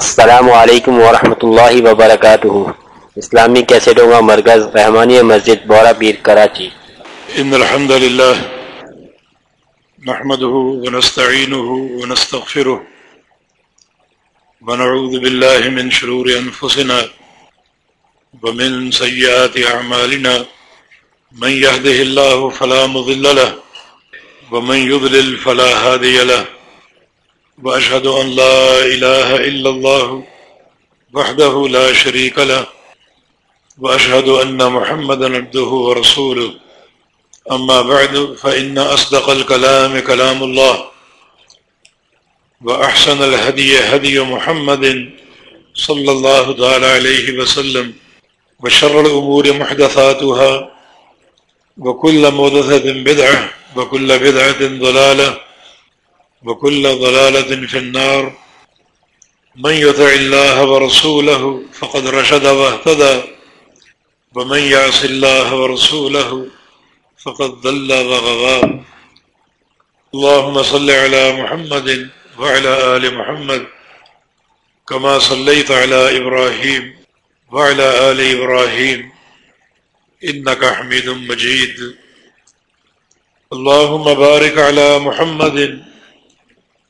السلام علیکم ورحمۃ اللہ وبرکاتہ۔ اسلامی کیسٹوں کا مرکز رحمانی مسجد بورا پیر کراچی۔ ان الحمد لله نحمده ونستعينه ونستغفره ونعوذ بالله من شرور انفسنا ومن سيئات اعمالنا۔ من يهده الله فلا مضل له، ومن يضلل فلا هادي له۔ وأشهد أن لا إله إلا الله وحده لا شريك له وأشهد أن محمد عبده ورسوله. أما بعد، فإن أصدق الكلام كلام الله وأحسن الهدي هدي محمد صلى الله تعالى عليه وسلم وشر الأمور محدثاتها وكل مدثة بدعة وكل بدعة ضلالة وكل ضلالة في النار. من يطع الله ورسوله فقد رشد واهتدى. ومن يعص الله ورسوله فقد ضل وغضى. اللهم صل على محمد وعلى آل محمد كما صليت على إبراهيم وعلى آل إبراهيم. إنك حميد مجيد. اللهم بارك على محمد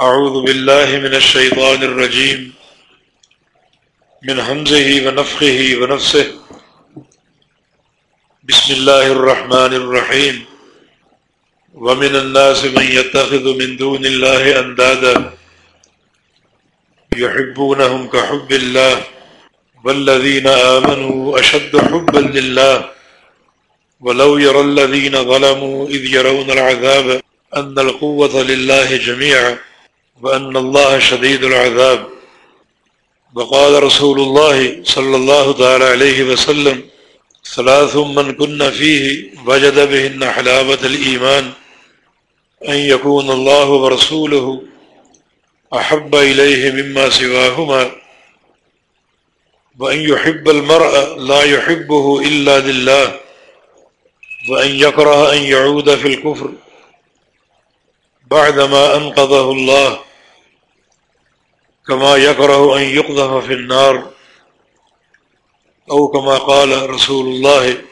أعوذ بالله من الشيطان الرجيم. من همزه ونفخه ونفسه. بسم الله الرحمن الرحيم. ومن الناس من يتخذ من دون الله أندادا. يحبونهم كحب الله. والذين آمنوا أشد حبا لله. ولو يرى الذين ظلموا إذ يرون العذاب أن القوة لله جميعا. وأن الله شديد العذاب. وقال رسول الله صلى الله تعالى عليه وسلم، ثلاث من كنا فيه وجد بهن حلاوة الإيمان، أن يكون الله ورسوله أحب إليه مما سواهما، وأن يحب المرأة لا يحبه إلا لله، وأن يكره أن يعود في الكفر بعدما أنقذه الله. كما يكره أن يقذف في النار أو كما قال رسول الله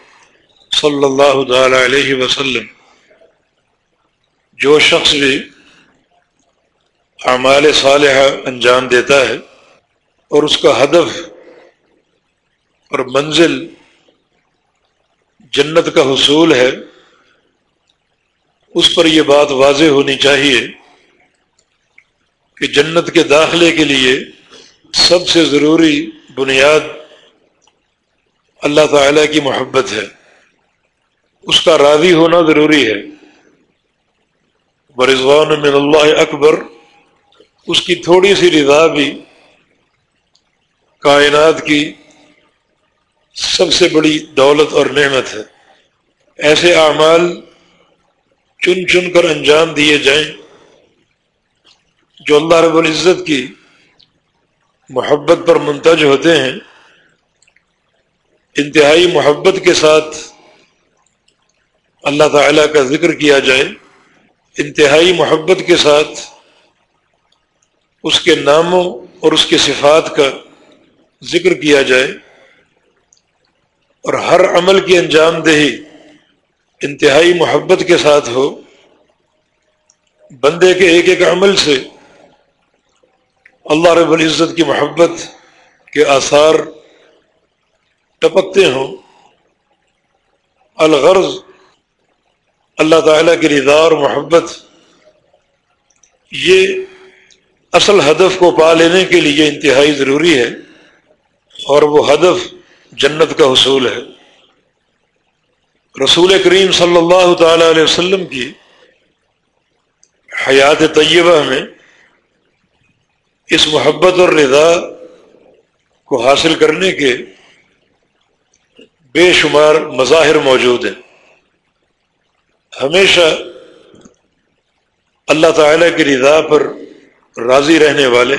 صلى الله تعالى عليه وسلم. جو شخص بھی اعمال صالحہ انجام دیتا ہے اور اس کا ہدف اور منزل جنت کا حصول ہے، اس پر یہ بات واضح ہونی چاہیے کہ جنت کے داخلے کے لیے سب سے ضروری بنیاد اللہ تعالی کی محبت ہے۔ اس کا راضی ہونا ضروری ہے۔ برضوان من اللہ اکبر، اس کی تھوڑی سی رضا بھی کائنات کی سب سے بڑی دولت اور نعمت ہے۔ ایسے اعمال چن چن کر انجام دیے جائیں۔ جو اللہ رب العزت کی محبت پر منتج ہوتے ہیں، انتہائی محبت کے ساتھ اللہ تعالی کا ذکر کیا جائے، انتہائی محبت کے ساتھ اس کے ناموں اور اس کے صفات کا ذکر کیا جائے اور ہر عمل کی انجام دہی انتہائی محبت کے ساتھ ہو، بندے کے ایک ایک عمل سے اللہ رب العزت کی محبت کے آثار ٹپکتے ہوں۔ الغرض اللہ تعالیٰ کی رضا اور محبت، یہ اصل ہدف کو پا لینے کے لیے انتہائی ضروری ہے اور وہ ہدف جنت کا حصول ہے۔ رسول کریم صلی اللہ تعالی علیہ وسلم کی حیات طیبہ میں اس محبت اور رضا کو حاصل کرنے کے بے شمار مظاہر موجود ہیں۔ ہمیشہ اللہ تعالی کی رضا پر راضی رہنے والے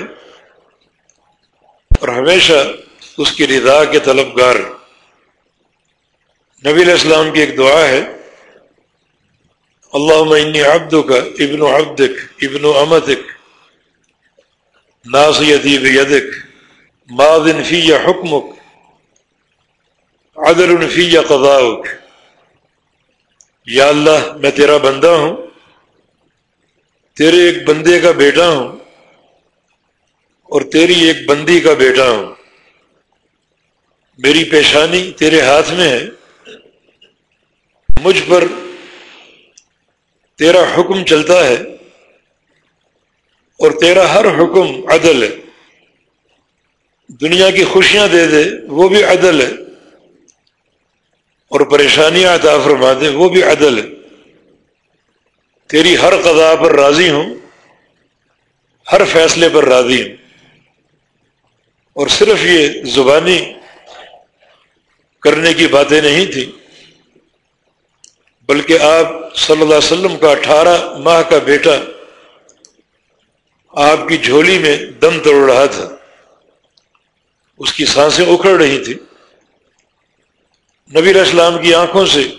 اور ہمیشہ اس کی رضا کے طلبگار نبی علیہ السلام کی ایک دعا ہے اللہ انی عبدک کا ابن عبدک ابن امدک ناصیتی بیدک ماذن فی حکمک، عدل فی قضاؤک۔ یا اللہ، میں تیرا بندہ ہوں، تیرے ایک بندے کا بیٹا ہوں، اور تیری ایک بندی کا بیٹا ہوں۔ میری پیشانی تیرے ہاتھ میں ہے، مجھ پر تیرا حکم چلتا ہے۔ اور تیرا ہر حکم عدل ہے۔ دنیا کی خوشیاں دے دے، وہ بھی عدل ہے۔ اور پریشانیاں عطا فرما دے، وہ بھی عدل ہے۔ تیری ہر قضا پر راضی ہوں، ہر فیصلے پر راضی ہوں۔ اور صرف یہ زبانی کرنے کی باتیں نہیں تھیں، بلکہ آپ صلی اللہ علیہ وسلم کا اٹھارہ ماہ کا بیٹا آپ کی جھولی میں دم توڑ رہا تھا۔ اس کی سانسیں اکھڑ رہی تھی نبی علیہ السلام کی آنکھوں سے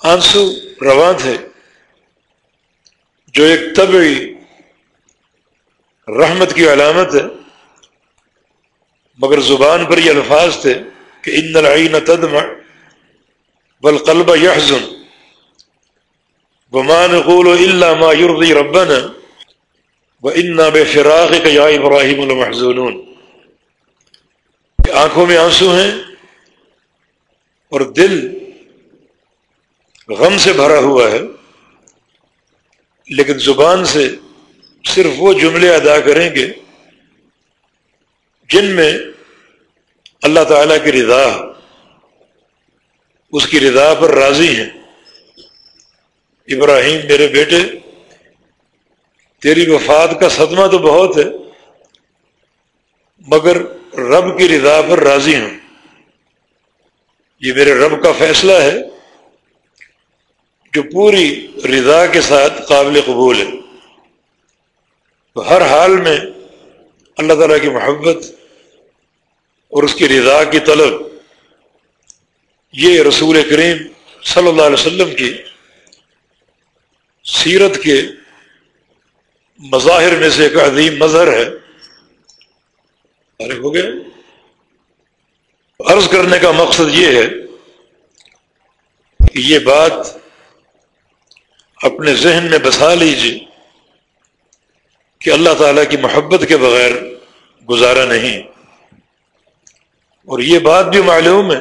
آنسو رواں تھے۔ جو ایک طبعی رحمت کی علامت ہے، مگر زبان پر یہ الفاظ تھے کہ ان العین تدمع والقلب يحزن وما نقول الا ما يرضي ربنا وانا بفراقك يا ابراهيم لمحزونون۔ آنکھوں میں آنسو ہیں اور دل غم سے بھرا ہوا ہے، لیکن زبان سے صرف وہ جملے ادا کریں گے جن میں اللہ تعالیٰ کی رضا، اس کی رضا پر راضی ہیں۔ ابراہیم میرے بیٹے تیری وفات کا صدمہ تو بہت ہے، مگر رب کی رضا پر راضی ہوں۔ یہ میرے رب کا فیصلہ ہے، جو پوری رضا کے ساتھ قابل قبول ہے۔ تو ہر حال میں اللہ تعالیٰ کی محبت اور اس کی رضا کی طلب، یہ رسول کریم صلی اللہ علیہ وسلم کی سیرت کے مظاہر میں سے ایک عظیم مظہر ہے۔ ہو گیا عرض کرنے کا مقصد یہ ہے کہ یہ بات اپنے ذہن میں بسا لیجیے کہ اللہ تعالیٰ کی محبت کے بغیر گزارا نہیں۔ اور یہ بات بھی معلوم ہے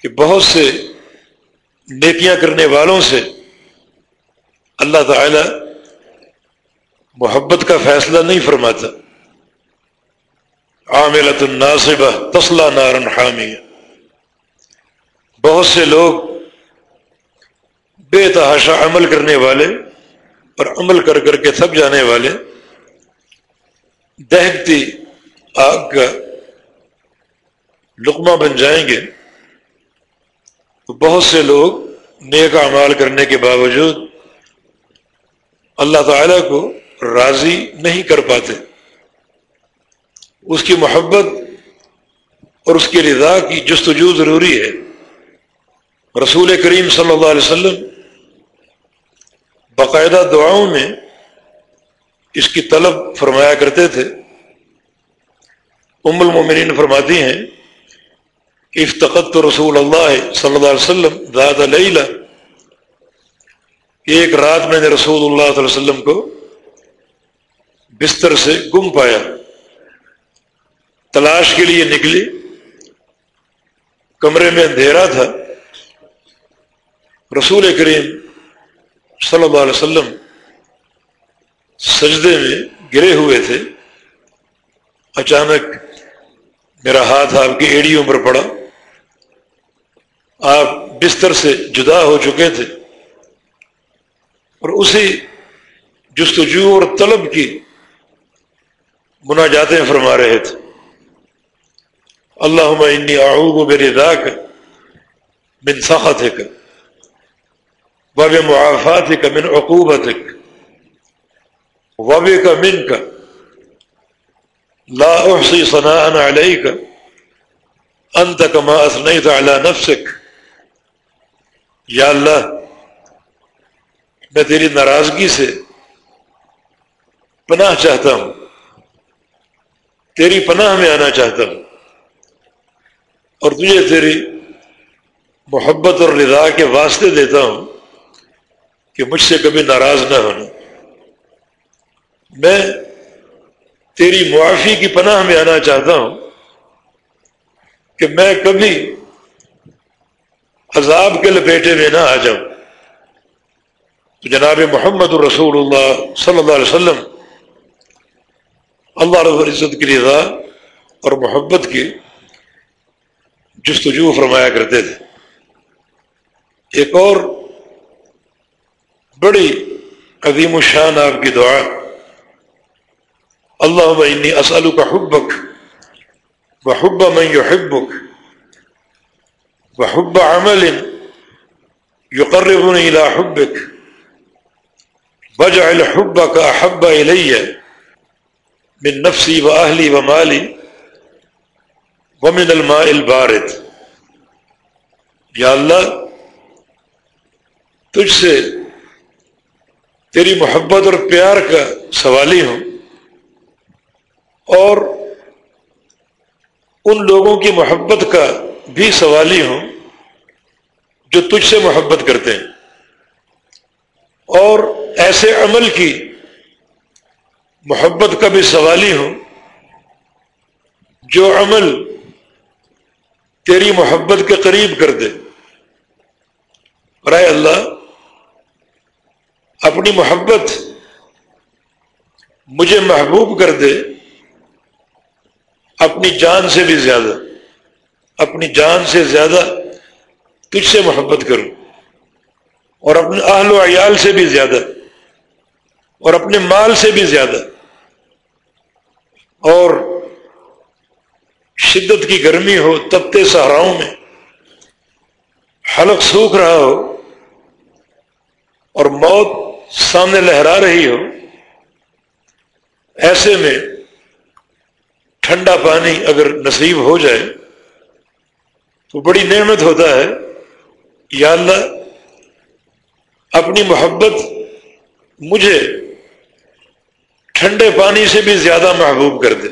کہ بہت سے نیکیاں کرنے والوں سے اللہ تعالی محبت کا فیصلہ نہیں فرماتا۔ عاملت الناصبہ تسلا نارن حامی بہت سے لوگ بے تحاشا عمل کرنے والے اور عمل کر کر کے تھک جانے والے دہتی آگ کا لقمہ بن جائیں گے۔ تو بہت سے لوگ نیک اعمال کرنے کے باوجود اللہ تعالی کو راضی نہیں کر پاتے۔ اس کی محبت اور اس کی رضا کی جستجو ضروری ہے۔ رسول کریم صلی اللہ علیہ وسلم باقاعدہ دعاؤں میں اس کی طلب فرمایا کرتے تھے۔ ام المومنین فرماتی ہیں افتقت رسول اللہ صلی اللہ علیہ وسلم داد لیلہ ایک رات میں نے رسول اللہ صلی اللہ علیہ وسلم کو بستر سے گم پایا۔ تلاش کے لیے نکلی۔ کمرے میں اندھیرا تھا۔ رسول کریم صلی اللہ علیہ وسلم سجدے میں گرے ہوئے تھے۔ اچانک میرا ہاتھ آپ کی ایڑیوں پر پڑا۔ آپ بستر سے جدا ہو چکے تھے۔ اور اسی جستجو اور طلب کی مناجاتیں فرما رہے تھے۔ اللہ انی اعوذ برضاک من سخطک وب معافاتک من عقوبتک وبک منک لا احصی ثناء علیک انت کما اثنیت علی نفسک۔ یا اللہ، میں تیری ناراضگی سے پناہ چاہتا ہوں۔ تیری پناہ میں آنا چاہتا ہوں۔ اور تجھے تیری محبت اور رضا کے واسطے دیتا ہوں کہ مجھ سے کبھی ناراض نہ ہونا۔ میں تیری معافی کی پناہ میں آنا چاہتا ہوں کہ میں کبھی عذاب کے لپیٹے میں نہ آ جاؤں۔ تو جناب محمد الرسول اللہ صلی اللہ علیہ وسلم اللہ رب العزت کی رضا اور محبت کی جستجو فرمایا کرتے تھے۔ ایک اور بڑی عظیم الشان آپ کی دعا اللہ انی اسلو کا حبک بحب من يحبك وحب عمل يقربني إلى حبك واجعل حبك أحب إلي من نفسی و اہلی و مالی ومن الماء البارد۔ یا اللہ، تجھ سے تیری محبت اور پیار کا سوالی ہوں اور ان لوگوں کی محبت کا بھی سوالی ہوں جو تجھ سے محبت کرتے ہیں اور ایسے عمل کی محبت کا بھی سوالی ہوں جو عمل تیری محبت کے قریب کر دے۔ رائے اللہ، اپنی محبت مجھے محبوب کر دے، اپنی جان سے بھی زیادہ، اپنی جان سے زیادہ تجھ سے محبت کروں۔ اور اپنے اہل و عیال سے بھی زیادہ، اور اپنے مال سے بھی زیادہ۔ اور شدت کی گرمی ہو تبتے سہراؤں میں حلق سوکھ رہا ہو اور موت سامنے لہرا رہی ہو، ایسے میں ٹھنڈا پانی اگر نصیب ہو جائے تو بڑی نعمت ہوتا ہے۔ یا اللہ، اپنی محبت مجھے ٹھنڈے پانی سے بھی زیادہ محبوب کر دے۔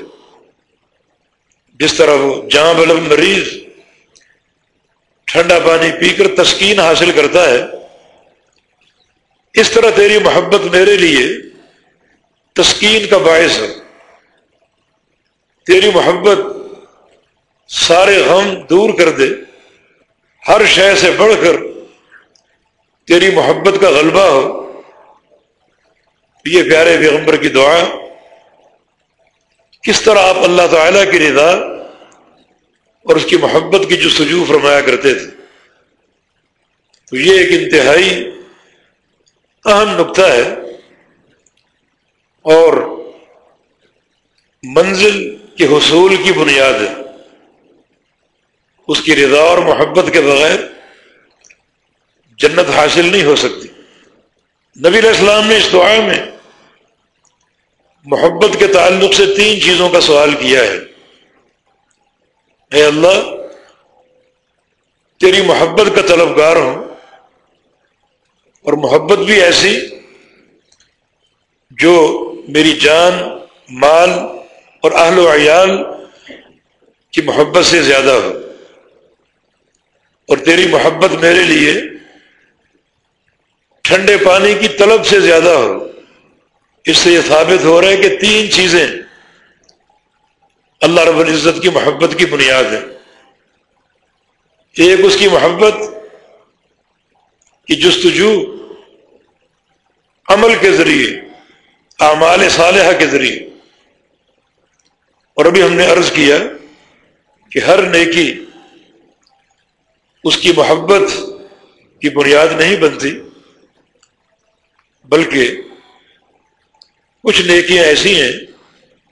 جس طرح وہ جہاں بلب مریض ٹھنڈا پانی پی کر تسکین حاصل کرتا ہے، اس طرح تیری محبت میرے لیے تسکین کا باعث ہے۔ تیری محبت سارے غم دور کر دے۔ ہر شے سے بڑھ کر تیری محبت کا غلبہ ہو۔ یہ پیارے پیغمبر کی دعا کس طرح آپ اللہ تعالی کی رضا اور اس کی محبت کی جو سجو فرمایا کرتے تھے؟ تو یہ ایک انتہائی اہم نقطہ ہے اور منزل کے حصول کی بنیاد ہے۔ اس کی رضا اور محبت کے بغیر جنت حاصل نہیں ہو سکتی۔ نبی علیہ السلام نے اس دعا میں محبت کے تعلق سے تین چیزوں کا سوال کیا ہے۔ اے اللہ، تیری محبت کا طلبگار ہوں اور محبت بھی ایسی جو میری جان، مال اور اہل و عیال کی محبت سے زیادہ ہو۔ اور تیری محبت میرے لیے ٹھنڈے پانی کی طلب سے زیادہ ہو۔ اس سے یہ ثابت ہو رہا ہے کہ تین چیزیں اللہ رب العزت کی محبت کی بنیاد ہے ایک اس کی محبت کی جستجو عمل کے ذریعے، اعمال صالحہ کے ذریعے۔ اور ابھی ہم نے عرض کیا کہ ہر نیکی اس کی محبت کی بنیاد نہیں بنتی۔ بلکہ کچھ نیکیاں ایسی ہیں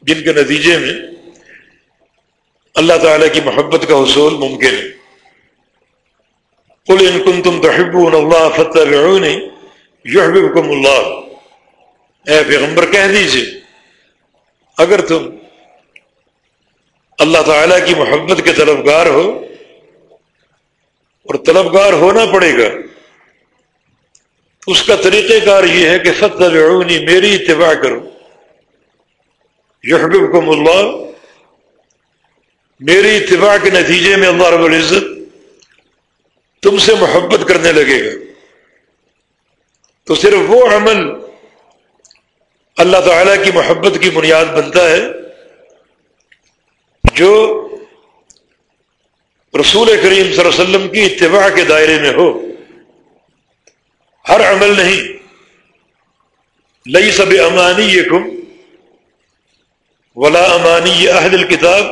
جن کے نتیجے میں اللہ تعالی کی محبت کا حصول ممکن ہے۔ کل ان کن تم تحب اللہ فتح یحببکم اللہ اے پیغمبر، کہہ دیجیے، اگر تم اللہ تعالی کی محبت کے طلبگار ہو اور طلبگار ہونا پڑے گا اس کا طریقہ کار یہ ہے کہ فتح میری اتباع کرو۔ یحببکم اللہ۔ میری اتباع کے نتیجے میں اللہ رب العزت تم سے محبت کرنے لگے گا۔ تو صرف وہ عمل اللہ تعالی کی محبت کی بنیاد بنتا ہے جو رسول کریم صلی اللہ علیہ وسلم کی اتباع کے دائرے میں ہو۔ ہر عمل نہیں۔ لئی سب امانی یہ کم ولا امانی یہ اہل الکتاب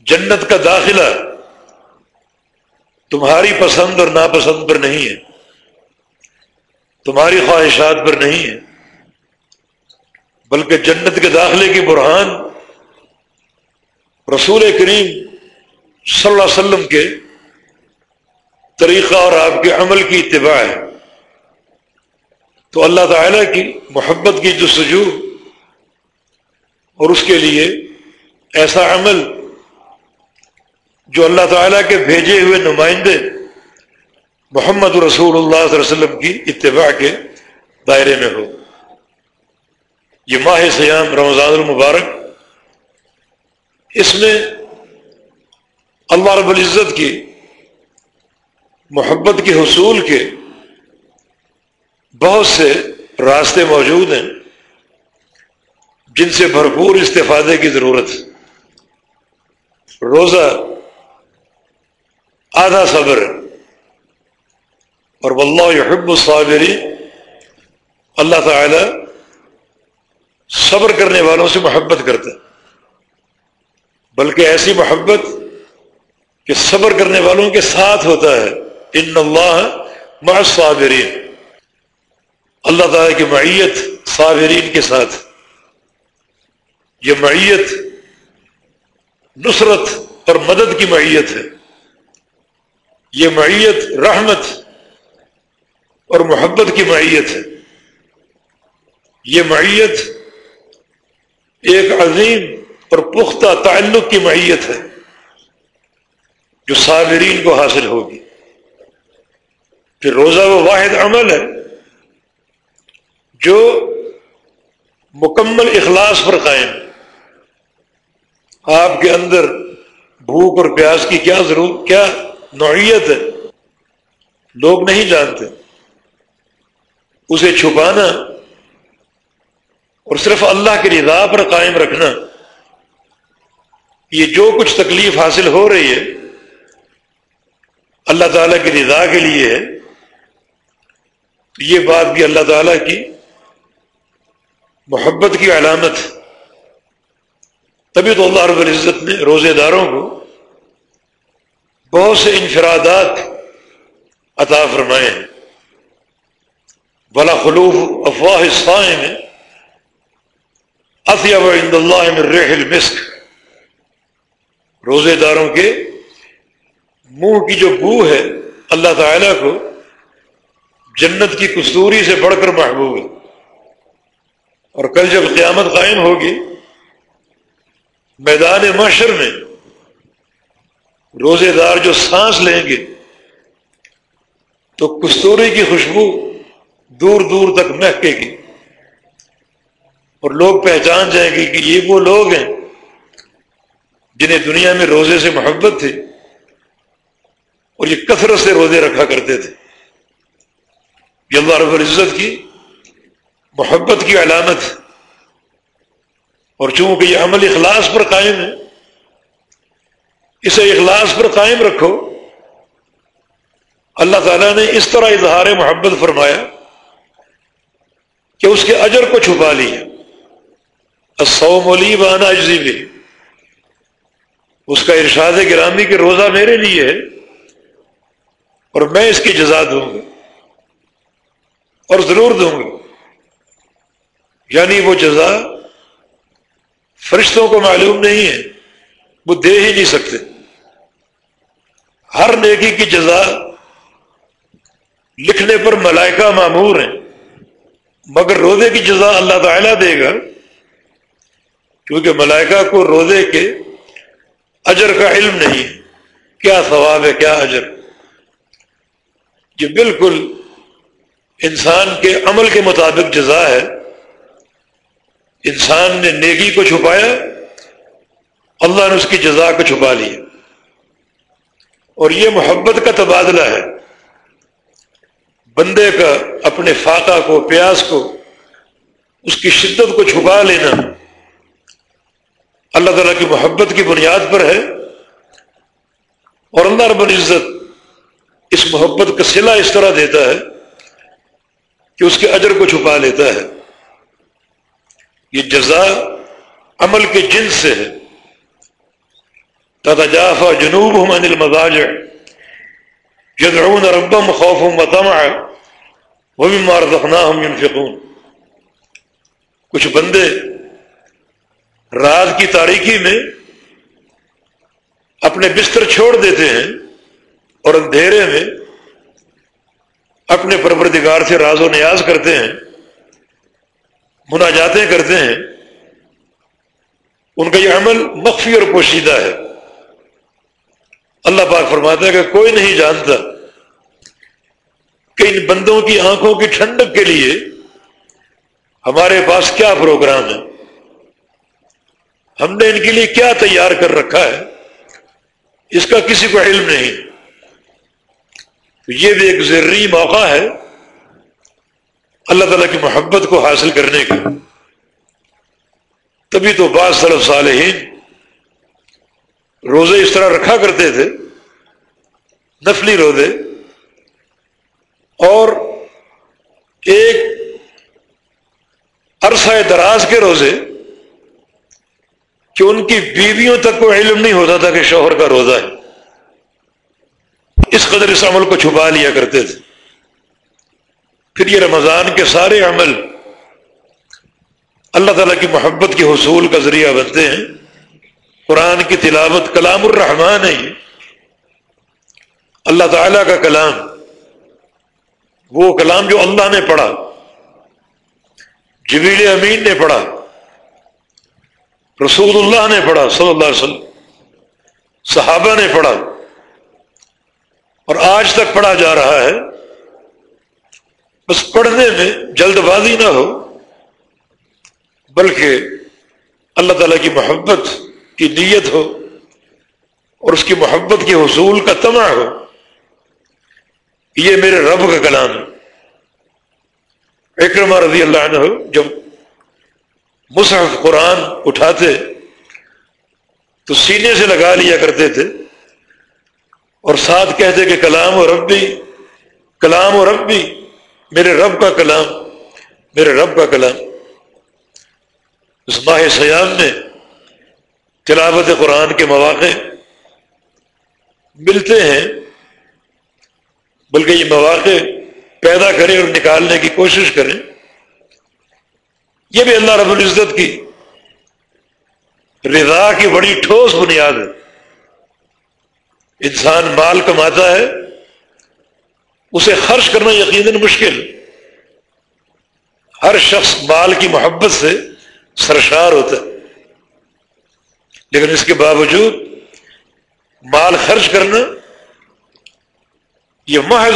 جنت کا داخلہ تمہاری پسند اور ناپسند پر نہیں ہے۔ تمہاری خواہشات پر نہیں ہے۔ بلکہ جنت کے داخلے کی برہان رسول کریم صلی اللہ علیہ وسلم کے طریقہ اور آپ کے عمل کی اتباع ہے۔ تو اللہ تعالی کی محبت کی جستجو اور اس کے لیے ایسا عمل جو اللہ تعالیٰ کے بھیجے ہوئے نمائندے محمد رسول اللہ صلی اللہ علیہ وسلم کی اتباع کے دائرے میں ہو۔ یہ ماہ سیام رمضان المبارک، اس میں اللہ رب العزت کی محبت کے حصول کے بہت سے راستے موجود ہیں جن سے بھرپور استفادے کی ضرورت روزہ، آدھا صبر اور واللہ یحب الصابری اللہ تعالی صبر کرنے والوں سے محبت کرتا ہے۔ بلکہ ایسی محبت کہ صبر کرنے والوں کے ساتھ ہوتا ہے۔ ان اللہ مع الصابرین۔ اللہ تعالیٰ کی معیت صابرین کے ساتھ۔ یہ معیت نصرت اور مدد کی معیت ہے۔ یہ معیت رحمت اور محبت کی معیت ہے۔ یہ معیت ایک عظیم اور پختہ تعلق کی معیت ہے جو صابرین کو حاصل ہوگی۔ پھر روزہ وہ واحد عمل ہے جو مکمل اخلاص پر قائم آپ کے اندر بھوک اور پیاس کی کیا ضرور کیا نوعیت ہے؟ لوگ نہیں جانتے۔ اسے چھپانا اور صرف اللہ کی رضا پر قائم رکھنا، یہ جو کچھ تکلیف حاصل ہو رہی ہے، اللہ تعالیٰ کی رضا کے لیے ہے۔ تو یہ بات بھی اللہ تعالیٰ کی محبت کی علامت تبھی تو اللہ رب العزت نے روزے داروں کو بہت سے انفرادات عطا فرمائے ہیں۔ بلا خلوف افواہ سائے میں اطیب عند اللہ میں المسک روزے داروں کے منہ کی جو بو ہے اللہ تعالی کو جنت کی کستوری سے بڑھ کر محبوب ہے۔ اور کل جب قیامت قائم ہوگی، میدان معاشر میں روزے دار جو سانس لیں گے، تو کستوری کی خوشبو دور دور تک مہکے گی۔ اور لوگ پہچان جائیں گے کہ یہ وہ لوگ ہیں جنہیں دنیا میں روزے سے محبت تھی اور یہ کثرت سے روزے رکھا کرتے تھے۔ یہ اللہ رب العزت کی محبت کی علامت اور چونکہ یہ عمل اخلاص پر قائم ہے، اسے اخلاص پر قائم رکھو۔ اللہ تعالیٰ نے اس طرح اظہار محبت فرمایا کہ اس کے اجر کو چھپا لیا۔ سو مولی بانا اجزی بھی اس کا ارشاد گرامی کے روزہ میرے لیے ہے اور میں اس کی جزا دوں گا۔ اور ضرور دوں گا۔ یعنی وہ جزا فرشتوں کو معلوم نہیں ہے، وہ دے ہی نہیں سکتے۔ ہر نیکی کی جزا لکھنے پر ملائکہ معمور ہیں۔ مگر روزے کی جزا اللہ تعالیٰ دے گا، کیونکہ ملائکہ کو روزے کے اجر کا علم نہیں کیا ثواب ہے، کیا اجر؟ یہ بالکل انسان کے عمل کے مطابق جزا ہے۔ انسان نے نیکی کو چھپایا، اللہ نے اس کی جزا کو چھپا لیا اور یہ محبت کا تبادلہ ہے۔ بندے کا اپنے فاقہ کو، پیاس کو، اس کی شدت کو چھپا لینا اللہ تعالیٰ کی محبت کی بنیاد پر ہے۔ اور اللہ رب العزت اس محبت کا صلہ اس طرح دیتا ہے کہ اس کے اجر کو چھپا لیتا ہے۔ یہ جزا عمل کے جنس سے ہے۔ تاتا جافا جنوب ہوں انل مزاج جدعون ربم خوف متما وہ بھی مار دفنا ينفقون۔ کچھ بندے رات کی تاریکی میں اپنے بستر چھوڑ دیتے ہیں اور اندھیرے میں اپنے پروردگار سے راز و نیاز کرتے ہیں، مناجاتیں کرتے ہیں، ان کا یہ عمل مخفی اور پوشیدہ ہے۔ اللہ پاک فرماتا ہے کہ کوئی نہیں جانتا کہ ان بندوں کی آنکھوں کی ٹھنڈک کے لیے ہمارے پاس کیا پروگرام ہے۔ ہم نے ان کے لیے کیا تیار کر رکھا ہے، اس کا کسی کو علم نہیں۔ یہ بھی ایک ضروری موقع ہے اللہ تعالیٰ کی محبت کو حاصل کرنے کا۔ تبھی تو بعض صرف صالحین روزے اس طرح رکھا کرتے تھے، نفلی روزے، اور ایک عرصہ دراز کے روزے کہ ان کی بیویوں تک کو علم نہیں ہوتا تھا کہ شوہر کا روزہ ہے۔ اس قدر اس عمل کو چھپا لیا کرتے تھے۔ پھر یہ رمضان کے سارے عمل اللہ تعالیٰ کی محبت کے حصول کا ذریعہ بنتے ہیں۔ قرآن کی تلاوت کلام الرحمان ہے۔ اللہ تعالیٰ کا کلام، وہ کلام جو اللہ نے پڑھا جبیل امین نے پڑھا، رسول اللہ نے پڑھا صلی اللہ علیہ وسلم، صحابہ نے پڑھا۔ اور آج تک پڑھا جا رہا ہے، بس پڑھنے میں جلد بازی نہ ہو، بلکہ اللہ تعالیٰ کی محبت کی نیت ہو اور اس کی محبت کے حصول کا تما ہو، یہ میرے رب کا کلام ہے۔ اکرما رضی اللہ عنہ جب مصحف قرآن اٹھاتے تو سینے سے لگا لیا کرتے تھے۔ اور ساتھ کہتے کہ کلام و رب بھی کلام و رب بھی میرے رب کا کلام، میرے رب کا کلام۔ اس ماہ سیام میں تلاوت قرآن کے مواقع ملتے ہیں، بلکہ یہ مواقع پیدا کریں اور نکالنے کی کوشش کریں۔ یہ بھی اللہ رب العزت کی رضا کی بڑی ٹھوس بنیاد ہے۔ انسان مال کماتا ہے، اسے خرچ کرنا یقیناً مشکل۔ ہر شخص مال کی محبت سے سرشار ہوتا ہے۔ لیکن اس کے باوجود مال خرچ کرنا یہ محض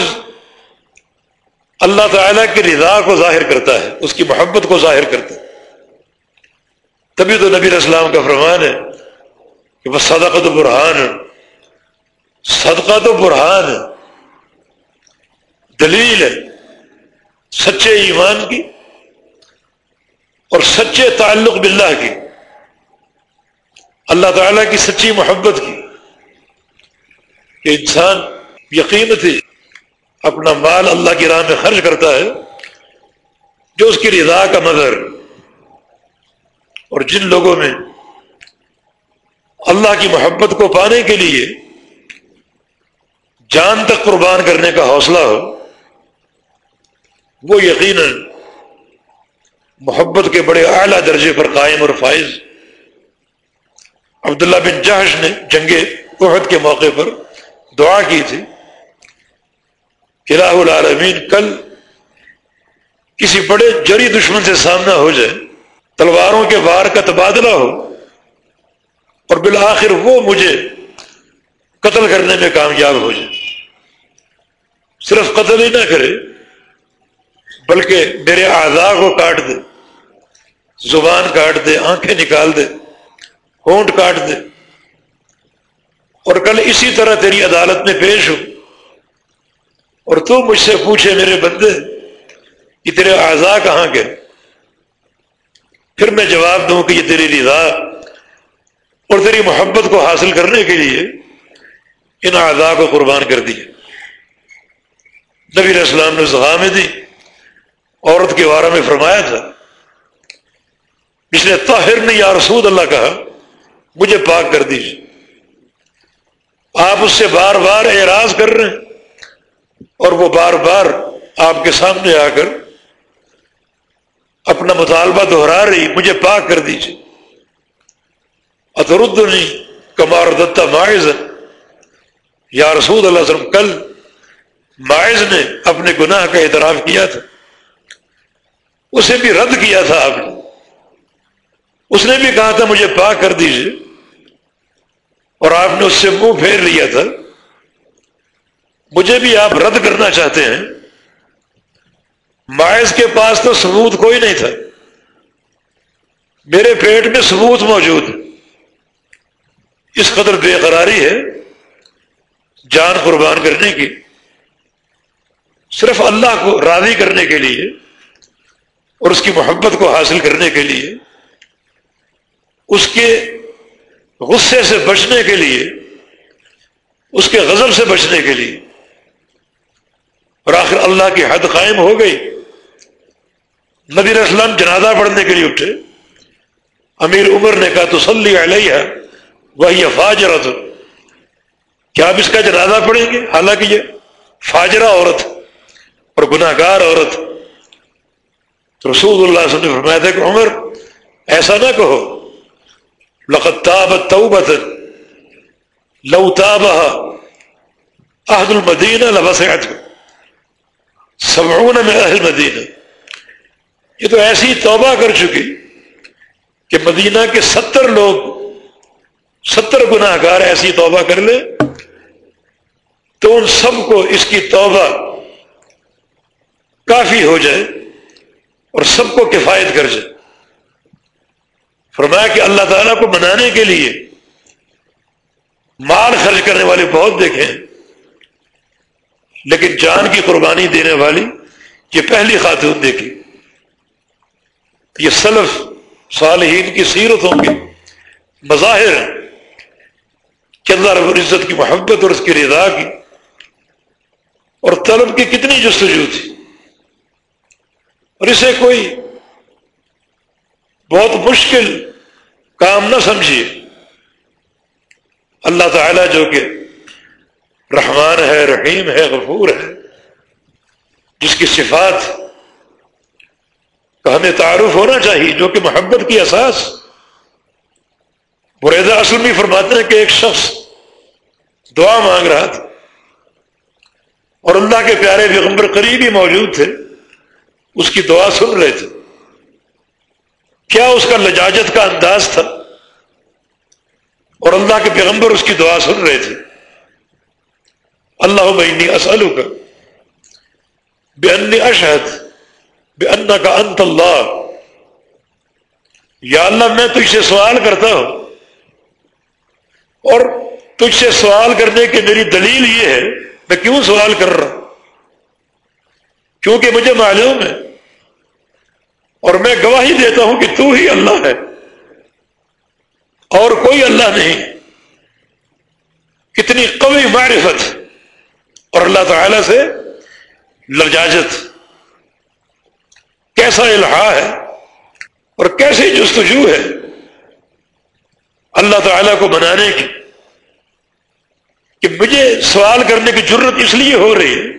اللہ تعالیٰ کی رضا کو ظاہر کرتا ہے، اس کی محبت کو ظاہر کرتا ہے۔ تبھی تو نبی اسلام کا فرمان ہے کہ وہ صدقہ تو برہان ہے صدقہ تو برہان ہے۔ دلیل ہے سچے ایمان کی اور سچے تعلق باللہ کی۔ اللہ تعالیٰ کی سچی محبت کی۔ کہ انسان یقین تھی اپنا مال اللہ کی راہ میں خرچ کرتا ہے، جو اس کی رضا کا مظہر اور جن لوگوں میں اللہ کی محبت کو پانے کے لیے جان تک قربان کرنے کا حوصلہ ہو، وہ یقیناً محبت کے بڑے اعلیٰ درجے پر قائم اور فائز عبداللہ بن جہش نے جنگ احد کے موقع پر دعا کی تھی کہ راہ العالمین کل کسی بڑے جری دشمن سے سامنا ہو جائے، تلواروں کے وار کا تبادلہ ہو اور بالآخر وہ مجھے قتل کرنے میں کامیاب ہو جائے۔ صرف قتل ہی نہ کرے، بلکہ میرے اعضاء کو کاٹ دے، زبان کاٹ دے، آنکھیں نکال دے، ہونٹ کاٹ دے۔ اور کل اسی طرح تیری عدالت میں پیش ہو اور تو مجھ سے پوچھے میرے بندے کہ تیرے اعضاء کہاں گئے؟ پھر میں جواب دوں کہ یہ تیری رضا اور تیری محبت کو حاصل کرنے کے لیے ان اعضاء کو قربان کر دیے۔ نبی اسلام نے زحام دی، عورت کے بارے میں فرمایا تھا۔ اس نے طاہر نے یا رسول اللہ کہا، مجھے پاک کر دیجیے آپ اس سے بار بار اعراض کر رہے ہیں، اور وہ بار بار آپ کے سامنے آ کر اپنا مطالبہ دہرا رہی، مجھے پاک کر دیجیے اترد نہیں کمار دتا ماعز یا رسول اللہ وسلم، کل ماعز نے اپنے گناہ کا اعتراف کیا تھا۔ اسے بھی رد کیا تھا آپ نے۔ اس نے بھی کہا تھا، مجھے پاک کر دیجیے اور آپ نے اس سے منہ پھیر لیا تھا۔ مجھے بھی آپ رد کرنا چاہتے ہیں۔ مائز کے پاس تو ثبوت کوئی نہیں تھا۔ میرے پیٹ میں ثبوت موجود اس قدر بے قراری ہے۔ جان قربان کرنے کی۔ صرف اللہ کو راضی کرنے کے لیے اور اس کی محبت کو حاصل کرنے کے لیے، اس کے غصے سے بچنے کے لیے، اس کے غضب سے بچنے کے لیے۔ اور آخر اللہ کی حد قائم ہو گئی۔ نبی اسلام جنازہ پڑھنے کے لیے اٹھے۔ امیر عمر نے کہا تو سلی علیہ وہی فاجرہ تو کیا آپ اس کا جنازہ پڑھیں گے؟ حالانکہ یہ فاجرہ عورت اور گناہ گار عورت۔ تو رسول اللہ صلی اللہ علیہ وسلم نے فرمایا تھا کہ عمر، ایسا نہ کہو، لقد تابت توبة، لو تابها أهل المدينة لبسعته سبعون من أهل المدینہ۔ یہ تو ایسی توبہ کر چکی کہ مدینہ کے ستر لوگ، ستر گناہ گار ایسی توبہ کر لے، تو ان سب کو اس کی توبہ کافی ہو جائے اور سب کو کفایت کر جائے۔ فرمایا کہ اللہ تعالیٰ کو منانے کے لیے مال خرچ کرنے والے بہت دیکھے ہیں، لیکن جان کی قربانی دینے والی یہ پہلی خاتون دیکھی۔ یہ سلف صالحین کی سیرتوں کے مظاہر کہ اللہ رب العزت کی محبت اور اس کی رضا کی۔ اور طلب کی کتنی جستجو تھی۔ اور اسے کوئی بہت مشکل کام نہ سمجھیے۔ اللہ تعالی جو کہ رحمان ہے، رحیم ہے، غفور ہے، جس کی صفات کا ہمیں تعارف ہونا چاہیے، جو کہ محبت کی اساس۔ بریدہ اصل بھی فرماتے ہیں کہ ایک شخص دعا مانگ رہا تھا اور اللہ کے پیارے پیغمبر قریب ہی موجود تھے۔ اس کی دعا سن رہے تھے۔ کیا اس کا لجاجت کا انداز تھا؟ اور اللہ کے پیغمبر اس کی دعا سن رہے تھے۔ اللہ بینی اسلو کا بے ان اشہد بے ان کا انت اللہ۔ یا اللہ، میں تجھ سے سوال کرتا ہوں۔ اور تجھ سے سوال کرنے کی میری دلیل یہ ہے، میں کیوں سوال کر رہا ہوں؟ کیونکہ مجھے معلوم ہے اور میں گواہی دیتا ہوں کہ تو ہی اللہ ہے اور کوئی اللہ نہیں۔ کتنی قوی معرفت۔ اور اللہ تعالی سے لجاجت۔ کیسا الحا ہے اور کیسی جستجو ہے اللہ تعالی کو بنانے کی۔ کہ مجھے سوال کرنے کی ضرورت اس لیے ہو رہی ہے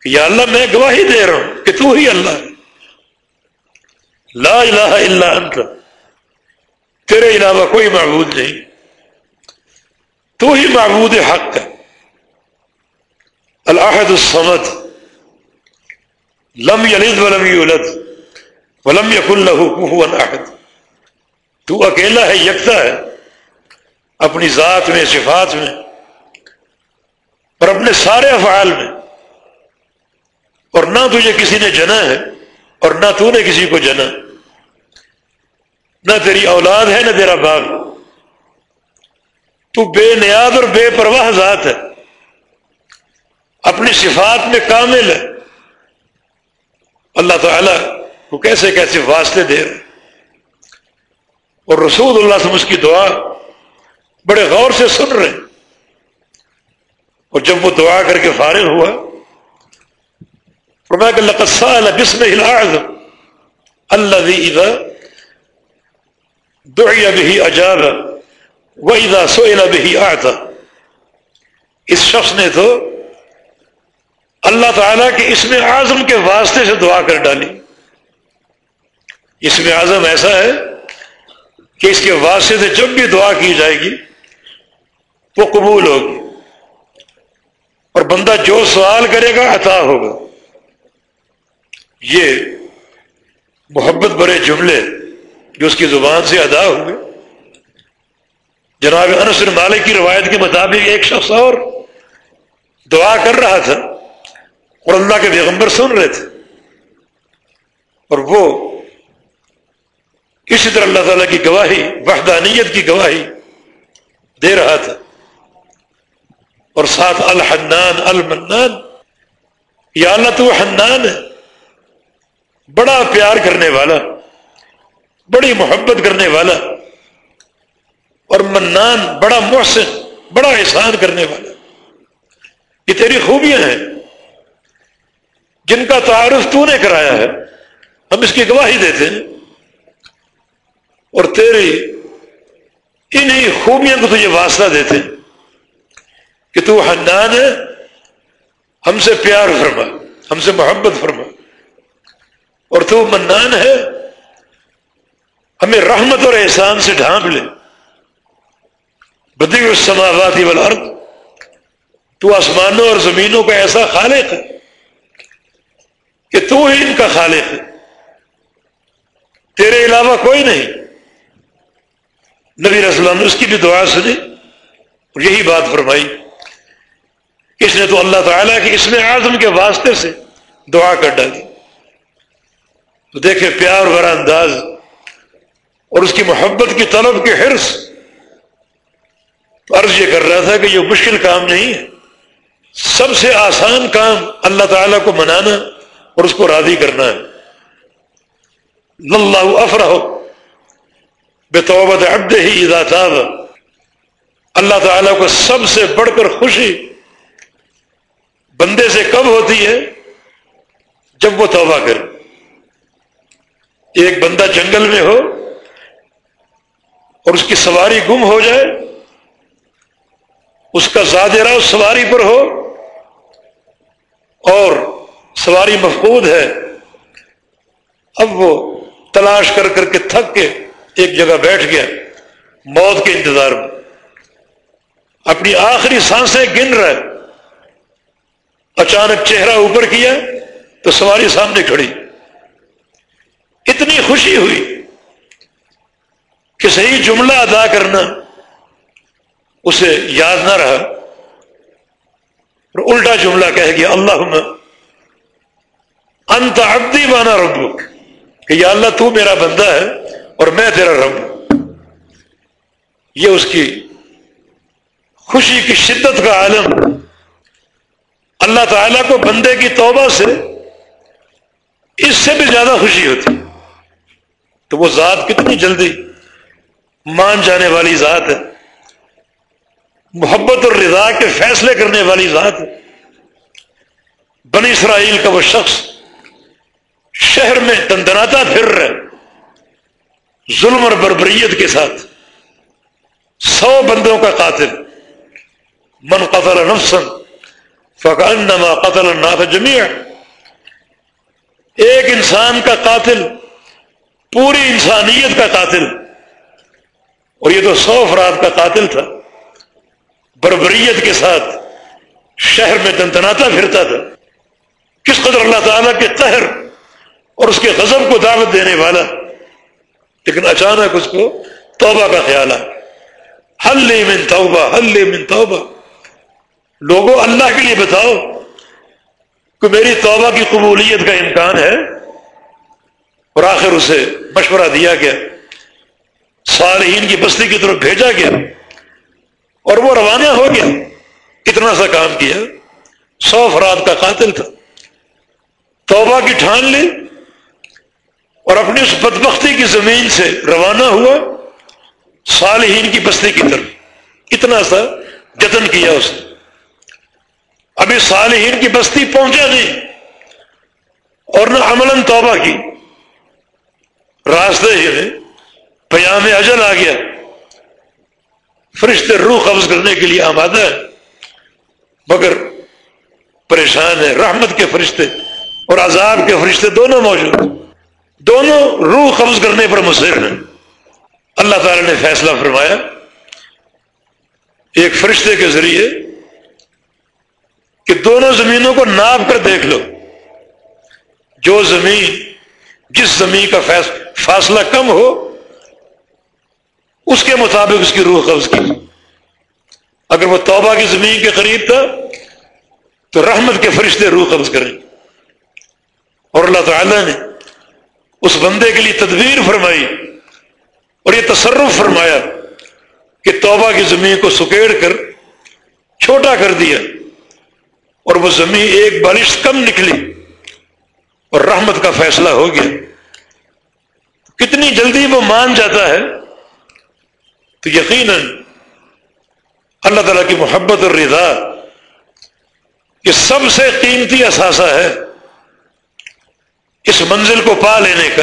کہ یا اللہ میں گواہی دے رہا ہوں کہ تو ہی اللہ ہے۔ لا الہ الا انت تیرے علاوہ کوئی معبود نہیں تو ہی معبود حق ہے الحد السمد لم یلد ولم یولد ولم یقل له كفوا احد تو اکیلا ہے، یکتا ہے. اپنی ذات میں، صفات میں. اور اپنے سارے افعال میں. اور نہ تجھے کسی نے جنا ہے، اور نہ تو نے کسی کو جنا. نہ تیری اولاد ہے نہ تیرا باغ تو بے نیاد اور بے پرواہ ذات ہے۔ اپنی صفات میں کامل ہے۔ اللہ تعالی کو کیسے کیسے واسطے دے۔ رہے اور رسول اللہ سے اس کی دعا بڑے غور سے سن رہے۔ اور جب وہ دعا کر کے فارغ ہوا، فرمایا کہ لقصا بسم الاعظم اللہ دعی به اجاب و اذا سئل به اعطى. اس شخص نے تو اللہ تعالی کے اسم اعظم کے واسطے سے دعا کر ڈالی۔ اسم اعظم ایسا ہے کہ اس کے واسطے سے جب بھی دعا کی جائے گی، وہ قبول ہوگی۔ اور بندہ جو سوال کرے گا، عطا ہوگا۔ یہ محبت برے جملے جو اس کی زبان سے ادا ہوئے جناب انس مالک کی روایت کے مطابق ایک شخص اور دعا کر رہا تھا۔ اور اللہ کے پیغمبر سن رہے تھے۔ اور وہ اسی طرح اللہ تعالیٰ کی گواہی، وحدانیت کی گواہی دے رہا تھا۔ اور ساتھ الحنان، المنان، یا اللہ تو حنان ہے۔ بڑا پیار کرنے والا۔ بڑی محبت کرنے والا اور منان، بڑا محسن، بڑا احسان کرنے والا۔ یہ تیری خوبیاں ہیں۔ جن کا تعارف تو نے کرایا ہے، ہم اس کی گواہی دیتے ہیں۔ اور تیری انہی خوبیاں کو تجھے واسطہ دیتے ہیں کہ تو حنان ہے، ہم سے پیار فرما، ہم سے محبت فرما۔ اور تو منان ہے ہمیں رحمت اور احسان سے ڈھانپ لے۔ بدی السماواتی والارض، تو آسمانوں اور زمینوں کا ایسا خالق ہے کہ تو ہی ان کا خالق ہے۔ تیرے علاوہ کوئی نہیں۔ نبی رسول نے اس کی بھی دعا سنی اور یہی بات فرمائی اس نے تو اللہ تعالیٰ کی اس میں اعظم کے واسطے سے دعا کر ڈالی۔ تو دیکھے پیار بھرا انداز اور اس کی محبت کی طلب کے حرص عرض یہ کر رہا تھا کہ یہ مشکل کام نہیں ہے۔ سب سے آسان کام اللہ تعالیٰ کو منانا اور اس کو راضی کرنا ہے۔ اللہ افرح بے توبت عبد ہی تاب۔ اللہ تعالیٰ کو سب سے بڑھ کر خوشی بندے سے کب ہوتی ہے؟ جب وہ توبہ کرے۔ ایک بندہ جنگل میں ہو اور اس کی سواری گم ہو جائے، اس کا زیادہ اس سواری پر ہو، اور سواری مفقود ہے۔ اب وہ تلاش کر کر کے تھک کے ایک جگہ بیٹھ گیا، موت کے انتظار میں۔ اپنی آخری سانسیں گن رہا ہے۔ اچانک چہرہ اوپر کیا تو سواری سامنے کھڑی۔ اتنی خوشی ہوئی۔ کہ صحیح جملہ ادا کرنا اسے یاد نہ رہا اور الٹا جملہ کہہ گیا اللہ انت عبدی بانا ربک، کہ یا اللہ تو میرا بندہ ہے اور میں تیرا رب یہ اس کی خوشی کی شدت کا عالم۔ اللہ تعالیٰ کو بندے کی توبہ سے اس سے بھی زیادہ خوشی ہوتی۔ تو وہ ذات کتنی جلدی مان جانے والی ذات ہے۔ محبت اور رضا کے فیصلے کرنے والی ذات ہے۔ بنی اسرائیل کا وہ شخص شہر میں دندناتا پھر رہے ظلم اور بربریت کے ساتھ۔ سو بندوں کا قاتل۔ من قتل نفسن فکانما قتل الناس جميعا ایک انسان کا قاتل، پوری انسانیت کا قاتل۔ اور یہ تو سو افراد کا قاتل تھا۔ بربریت کے ساتھ شہر میں دنتناتا پھرتا تھا۔ کس قدر اللہ تعالیٰ کے قہر اور اس کے غضب کو دعوت دینے والا۔ لیکن اچانک اس کو توبہ کا خیال آ حل من توبہ حل من توبہ۔ لوگوں اللہ کے لیے بتاؤ کہ میری توبہ کی قبولیت کا امکان ہے اور آخر اسے مشورہ دیا گیا۔ صالحین کی بستی کی طرف بھیجا گیا اور وہ روانہ ہو گیا۔ اتنا سا کام کیا۔ سو افراد کا قاتل تھا۔ توبہ کی ٹھان لی اور اپنی اس بدبختی کی زمین سے روانہ ہوا۔ صالحین کی بستی کی طرف۔ اتنا سا جتن کیا اس نے۔ ابھی صالحین کی بستی پہنچا نہیں اور نہ عمل توبہ کی۔ راستے ہی میں پیام اجل آ گیا۔ فرشتے روح قبض کرنے کے لیے آمادہ ہے مگر پریشان ہے رحمت کے فرشتے اور عذاب کے فرشتے دونوں موجود دونوں روح قبض کرنے پر مصر ہیں۔ اللہ تعالی نے فیصلہ فرمایا، ایک فرشتے کے ذریعے کہ دونوں زمینوں کو ناپ کر دیکھ لو۔ جو زمین، جس زمین کا فاصلہ کم ہو اس کے مطابق اس کی روح قبض کی۔ اگر وہ توبہ کی زمین کے قریب تھا، تو رحمت کے فرشتے روح قبض کریں۔ اور اللہ تعالی نے اس بندے کے لیے تدبیر فرمائی اور یہ تصرف فرمایا کہ توبہ کی زمین کو سکیڑ کر، چھوٹا کر دیا اور وہ زمین ایک بالش کم نکلی اور رحمت کا فیصلہ ہو گیا۔ کتنی جلدی وہ مان جاتا ہے تو یقیناً اللہ تعالیٰ کی محبت اور رضا یہ سب سے قیمتی اثاثہ ہے اس منزل کو پا لینے کا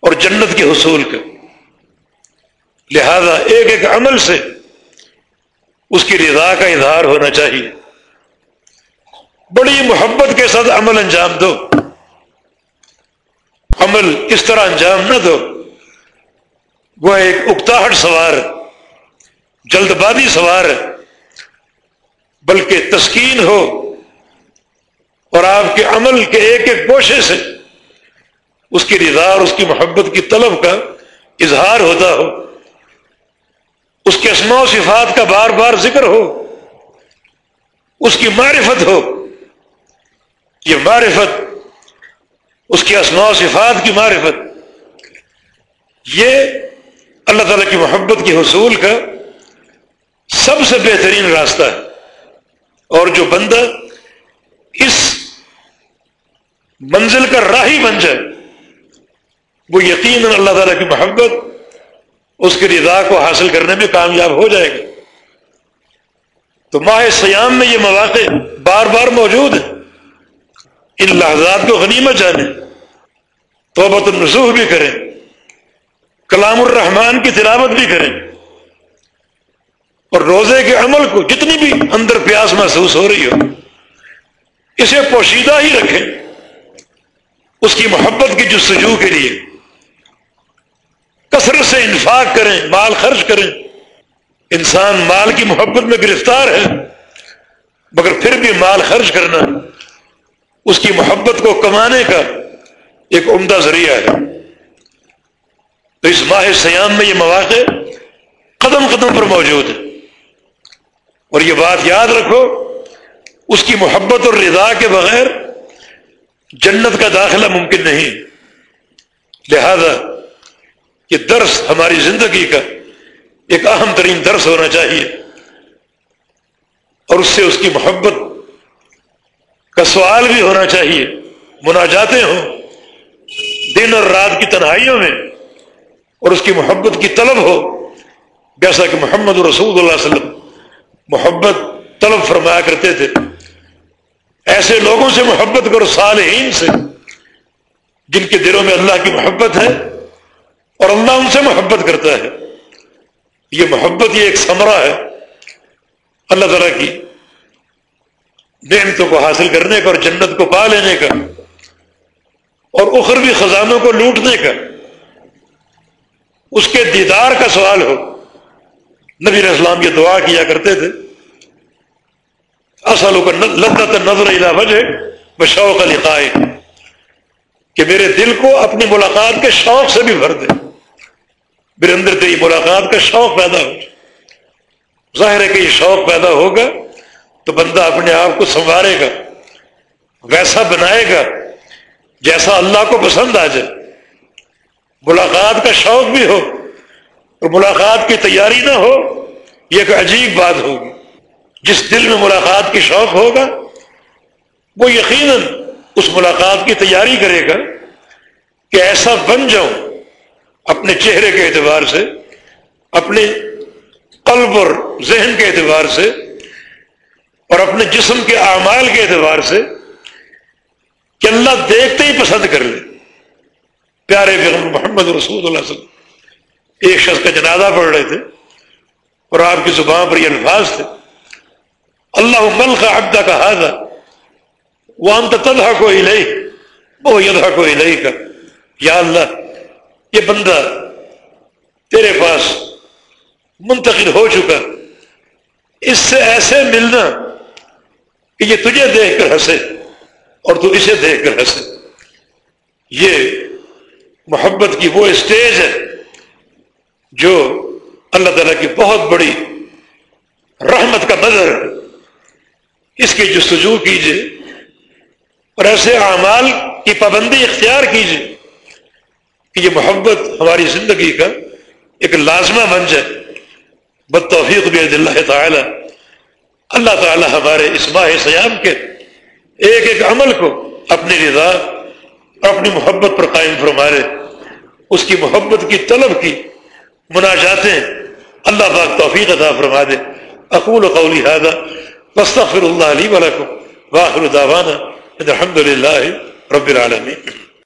اور جنت کے حصول کا۔ لہذا ایک ایک عمل سے اس کی رضا کا اظہار ہونا چاہیے۔ بڑی محبت کے ساتھ عمل انجام دو۔ عمل اس طرح انجام نہ دو۔ وہ ایک اکتاہٹ سوار جلد بازی سوار، بلکہ تسکین ہو اور آپ کے عمل کے ایک ایک گوشے سے اس کی رضا اور اس کی محبت کی طلب کا اظہار ہوتا ہو، اس کے اسماء و صفات کا بار بار ذکر ہو، اس کی معرفت ہو، یہ معرفت، اس کی اسماء و صفات کی معرفت، یہ اللہ تعالیٰ کی محبت کے حصول کا سب سے بہترین راستہ ہے۔ اور جو بندہ اس منزل کا راہی بن جائے، وہ یقیناً اللہ تعالیٰ کی محبت، اس کی رضا کو حاصل کرنے میں کامیاب ہو جائے گا۔ تو ماہ سیام میں یہ مواقع بار بار موجود ہیں۔ ان لحظات کو غنیمت جانے توبت النسوح بھی کریں۔ کلام الرحمان کی تلاوت بھی کریں اور روزے کے عمل کو جتنی بھی اندر پیاس محسوس ہو رہی ہو، اسے پوشیدہ ہی رکھیں۔ اس کی محبت کی جستجو کے لیے کثرت سے انفاق کریں، مال خرچ کریں۔ انسان مال کی محبت میں گرفتار ہے، مگر پھر بھی مال خرچ کرنا، اس کی محبت کو کمانے کا ایک عمدہ ذریعہ ہے۔ تو اس ماہ سیام میں یہ مواقع قدم قدم پر موجود ہے اور یہ بات یاد رکھو، اس کی محبت اور رضا کے بغیر جنت کا داخلہ ممکن نہیں۔ لہذا یہ درس ہماری زندگی کا ایک اہم ترین درس ہونا چاہیے۔ اور اس سے اس کی محبت کا سوال بھی ہونا چاہیے۔ مناجاتے ہوں۔ دن اور رات کی تنہائیوں میں اور اس کی محبت کی طلب ہو۔ جیسا کہ محمد رسول اللہ علیہ وسلم محبت طلب فرمایا کرتے تھے۔ ایسے لوگوں سے محبت کرو، صالحین سے، جن کے دلوں میں اللہ کی محبت ہے اور اللہ ان سے محبت کرتا ہے۔ یہ محبت یہ ایک ثمرہ ہے۔ اللہ تعالیٰ کی نعمتوں کو حاصل کرنے کا اور جنت کو پا لینے کا اور اخروی خزانوں کو لوٹنے کا۔ اس کے دیدار کا سوال ہو۔ نبی اسلام یہ دعا کیا کرتے تھے۔ اصل کا لذت نظر علا وجہ بشوق لقائے کہ میرے دل کو اپنی ملاقات کے شوق سے بھی بھر دے۔ میرے اندر تیری ملاقات کا شوق پیدا ہو۔ ظاہر ہے کہ یہ شوق پیدا ہوگا تو بندہ اپنے آپ کو سنوارے گا، ویسا بنائے گا جیسا اللہ کو پسند آ جائے۔ ملاقات کا شوق بھی ہو اور ملاقات کی تیاری نہ ہو، یہ ایک عجیب بات ہوگی۔ جس دل میں ملاقات کی شوق ہوگا، وہ یقیناً اس ملاقات کی تیاری کرے گا کہ ایسا بن جاؤں اپنے چہرے کے اعتبار سے، اپنے قلب اور ذہن کے اعتبار سے، اور اپنے جسم کے اعمال کے اعتبار سے کہ اللہ دیکھتے ہی پسند کر لے۔ پیارے پیغمبر محمد رسول اللہ صلی اللہ علیہ وسلم۔ ایک شخص کا جنازہ پڑھ رہے تھے اور آپ کی زبان پر یہ الفاظ تھے۔ اللہ مل کا عبدہ کا حاضہ وہ انت تدہ کو ہی وہ یدہ کو ہی کا یا اللہ، یہ بندہ تیرے پاس منتقل ہو چکا۔ اس سے ایسے ملنا کہ یہ تجھے دیکھ کر ہنسے اور تو اسے دیکھ کر ہنسے۔ یہ محبت کی وہ اسٹیج ہے جو اللہ تعالیٰ کی بہت بڑی رحمت کا نظر اس کی جستجو کیجیے اور ایسے اعمال کی پابندی اختیار کیجیے کہ یہ محبت ہماری زندگی کا ایک لازمہ بن جائے بد توفیق بھی اللہ تعالی۔ اللہ تعالی ہمارے اس ماہ سیام کے ایک ایک عمل کو اپنی رضا اپنی محبت پر قائم فرمائے اس کی محبت کی طلب کی مناجاتیں اللہ پاک توفیق عطا فرما دے۔ اقول قولی هذا، واستغفر اللہ علی ولکم واخر دعوانا الحمد للہ رب العالمین۔